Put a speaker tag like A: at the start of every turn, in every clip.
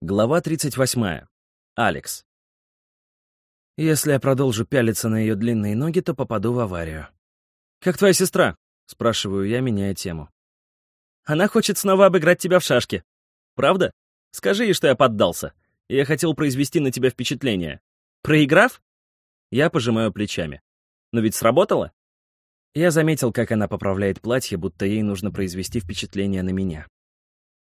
A: Глава 38. Алекс. Если я продолжу пялиться на ее длинные ноги, то попаду в аварию. «Как твоя сестра?» — спрашиваю я, меняя тему. «Она хочет снова обыграть тебя в шашки. Правда? Скажи ей, что я поддался. Я хотел произвести на тебя впечатление. Проиграв?» Я пожимаю плечами. «Но ведь сработало?» Я заметил, как она поправляет платье, будто ей нужно произвести впечатление на меня.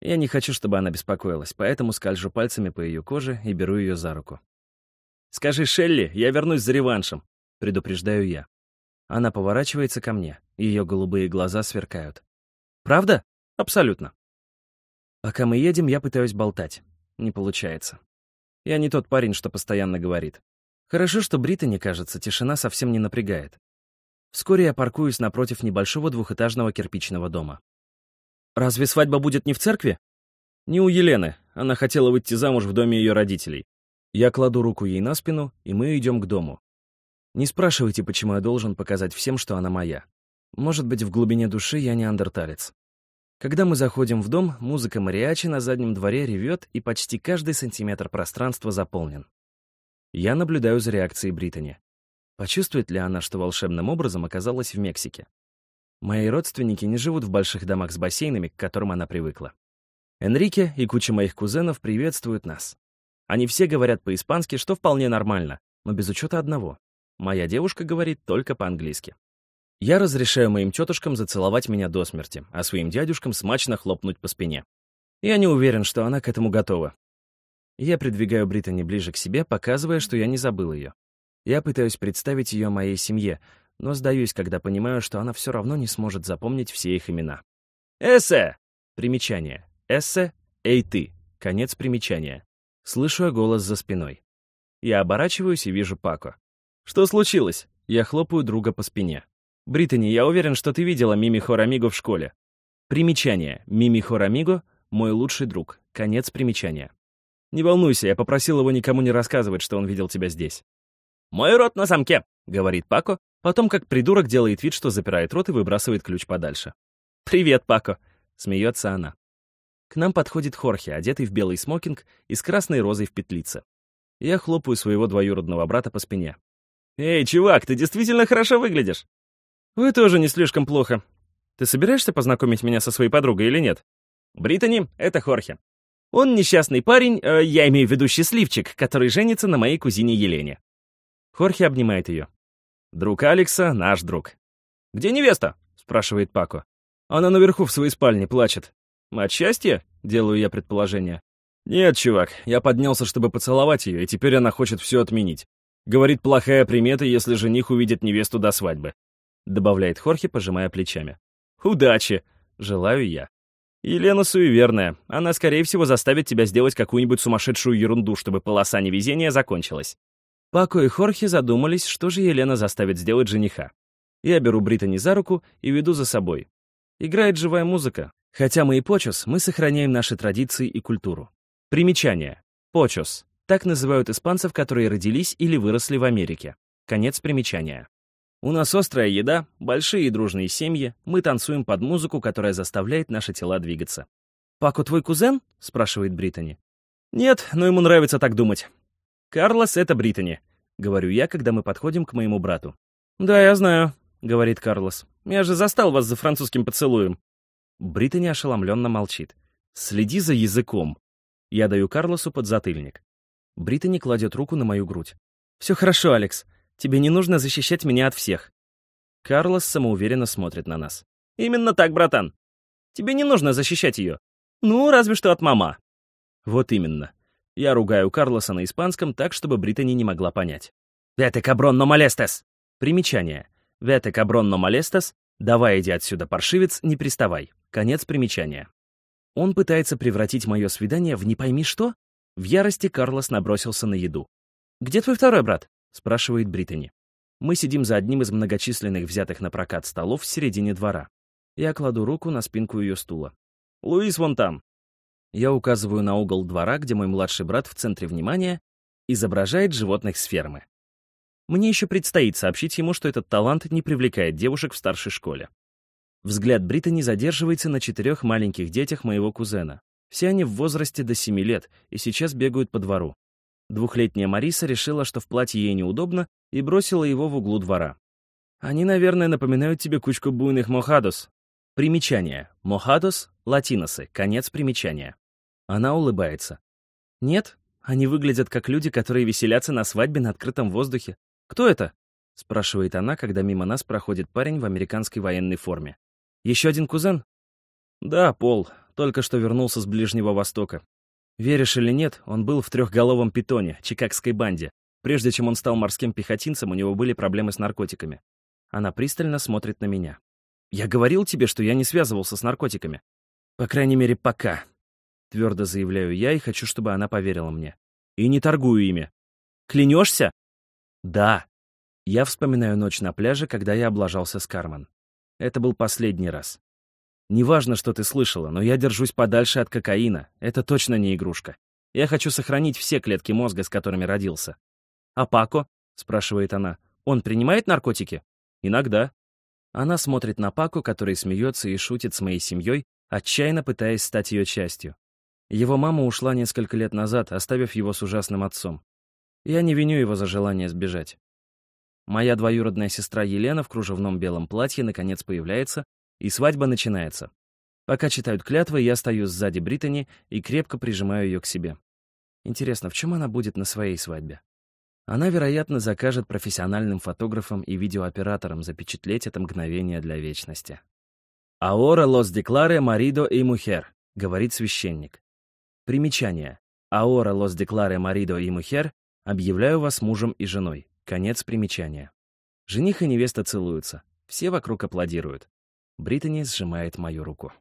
A: Я не хочу, чтобы она беспокоилась, поэтому скольжу пальцами по ее коже и беру ее за руку. «Скажи, Шелли, я вернусь за реваншем», — предупреждаю я. Она поворачивается ко мне, ее голубые глаза сверкают. «Правда? Абсолютно». Пока мы едем, я пытаюсь болтать. Не получается. Я не тот парень, что постоянно говорит. Хорошо, что Бриттани, кажется, тишина совсем не напрягает. Вскоре я паркуюсь напротив небольшого двухэтажного кирпичного дома. Разве свадьба будет не в церкви? Не у Елены. Она хотела выйти замуж в доме ее родителей. Я кладу руку ей на спину, и мы идем к дому. Не спрашивайте, почему я должен показать всем, что она моя. Может быть, в глубине души я неандерталец. Когда мы заходим в дом, музыка мариачи на заднем дворе ревет, и почти каждый сантиметр пространства заполнен. Я наблюдаю за реакцией Британи. Почувствует ли она, что волшебным образом оказалась в Мексике? Мои родственники не живут в больших домах с бассейнами, к которым она привыкла. Энрике и куча моих кузенов приветствуют нас. Они все говорят по-испански, что вполне нормально, но без учета одного. Моя девушка говорит только по-английски. Я разрешаю моим тетушкам зацеловать меня до смерти, а своим дядюшкам смачно хлопнуть по спине. Я не уверен, что она к этому готова. Я придвигаю Британи ближе к себе, показывая, что я не забыл ее. Я пытаюсь представить ее моей семье, но сдаюсь, когда понимаю, что она все равно не сможет запомнить все их имена. «Эссе!» Примечание. «Эссе, эй ты!» Конец примечания. Слышу я голос за спиной. Я оборачиваюсь и вижу Пако. «Что случилось?» Я хлопаю друга по спине. «Британи, я уверен, что ты видела Мими Хорамиго в школе». Примечание. Мими Хорамиго — мой лучший друг. Конец примечания. Не волнуйся, я попросил его никому не рассказывать, что он видел тебя здесь. «Мой рот на замке», — говорит Пако, Потом, как придурок, делает вид, что запирает рот и выбрасывает ключ подальше. «Привет, Пако!» — смеется она. К нам подходит Хорхе, одетый в белый смокинг и с красной розой в петлице. Я хлопаю своего двоюродного брата по спине. «Эй, чувак, ты действительно хорошо выглядишь!» «Вы тоже не слишком плохо. Ты собираешься познакомить меня со своей подругой или нет?» «Британи — это Хорхе. Он несчастный парень, э, я имею в виду счастливчик, который женится на моей кузине Елене». Хорхе обнимает ее. Друг Алекса — наш друг. «Где невеста?» — спрашивает Пако. «Она наверху в своей спальне плачет». «От счастья?» — делаю я предположение. «Нет, чувак, я поднялся, чтобы поцеловать ее, и теперь она хочет все отменить. Говорит, плохая примета, если жених увидит невесту до свадьбы», — добавляет Хорхе, пожимая плечами. «Удачи!» — желаю я. Елена суеверная. Она, скорее всего, заставит тебя сделать какую-нибудь сумасшедшую ерунду, чтобы полоса невезения закончилась. Пако и Хорхе задумались, что же Елена заставит сделать жениха. Я беру Британи за руку и веду за собой. Играет живая музыка. Хотя мы и почос, мы сохраняем наши традиции и культуру. Примечание. Почос. Так называют испанцев, которые родились или выросли в Америке. Конец примечания. У нас острая еда, большие и дружные семьи, мы танцуем под музыку, которая заставляет наши тела двигаться. «Пако твой кузен?» — спрашивает Британи. «Нет, но ему нравится так думать. «Карлос — это Британи», — говорю я, когда мы подходим к моему брату. «Да, я знаю», — говорит Карлос. «Я же застал вас за французским поцелуем». Британи ошеломленно молчит. «Следи за языком». Я даю Карлосу подзатыльник. Британи кладет руку на мою грудь. «Все хорошо, Алекс. Тебе не нужно защищать меня от всех». Карлос самоуверенно смотрит на нас. «Именно так, братан. Тебе не нужно защищать ее. Ну, разве что от мама». Вот именно. Я ругаю Карлоса на испанском так, чтобы Британи не могла понять. «Вете каброн но молестес!» Примечание. «Вете каброн но молестес» «Давай иди отсюда, паршивец, не приставай». Конец примечания. Он пытается превратить мое свидание в не пойми что? В ярости Карлос набросился на еду. «Где твой второй брат?» — спрашивает Британи. Мы сидим за одним из многочисленных взятых на прокат столов в середине двора. Я кладу руку на спинку ее стула. «Луис вон там. Я указываю на угол двора, где мой младший брат в центре внимания изображает животных с фермы. Мне еще предстоит сообщить ему, что этот талант не привлекает девушек в старшей школе. Взгляд Британи задерживается на четырех маленьких детях моего кузена. Все они в возрасте до 7 лет и сейчас бегают по двору. Двухлетняя Мариса решила, что в платье ей неудобно, и бросила его в углу двора. Они, наверное, напоминают тебе кучку буйных мохадос. Примечание. Мохадос — латиносы, конец примечания. Она улыбается. Нет, они выглядят как люди, которые веселятся на свадьбе на открытом воздухе. Кто это? Спрашивает она, когда мимо нас проходит парень в американской военной форме. Еще один кузен? Да, Пол, только что вернулся с Ближнего Востока. Веришь или нет, он был в трехголовом питоне, чикагской банде. Прежде чем он стал морским пехотинцем, у него были проблемы с наркотиками. Она пристально смотрит на меня. «Я говорил тебе, что я не связывался с наркотиками. По крайней мере, пока». Твердо заявляю я и хочу, чтобы она поверила мне. И не торгую ими. Клянешься? Да. Я вспоминаю ночь на пляже, когда я облажался с Кармен. Это был последний раз. Неважно, что ты слышала, но я держусь подальше от кокаина. Это точно не игрушка. Я хочу сохранить все клетки мозга, с которыми родился. «А Пако?» — спрашивает она. «Он принимает наркотики?» «Иногда». Она смотрит на Пако, который смеется и шутит с моей семьей, отчаянно пытаясь стать ее частью. Его мама ушла несколько лет назад, оставив его с ужасным отцом. Я не виню его за желание сбежать. Моя двоюродная сестра Елена в кружевном белом платье наконец появляется, и свадьба начинается. Пока читают клятвы, я стою сзади Британи и крепко прижимаю ее к себе. Интересно, в чем она будет на своей свадьбе? Она, вероятно, закажет профессиональным фотографам и видеооператорам запечатлеть это мгновение для вечности. «Аора лос декларе маридо и мухер», — говорит священник. Примечание. «Аора лос декларе маридо и мухер» — объявляю вас мужем и женой. Конец примечания. Жених и невеста целуются. Все вокруг аплодируют. Британи сжимает мою руку.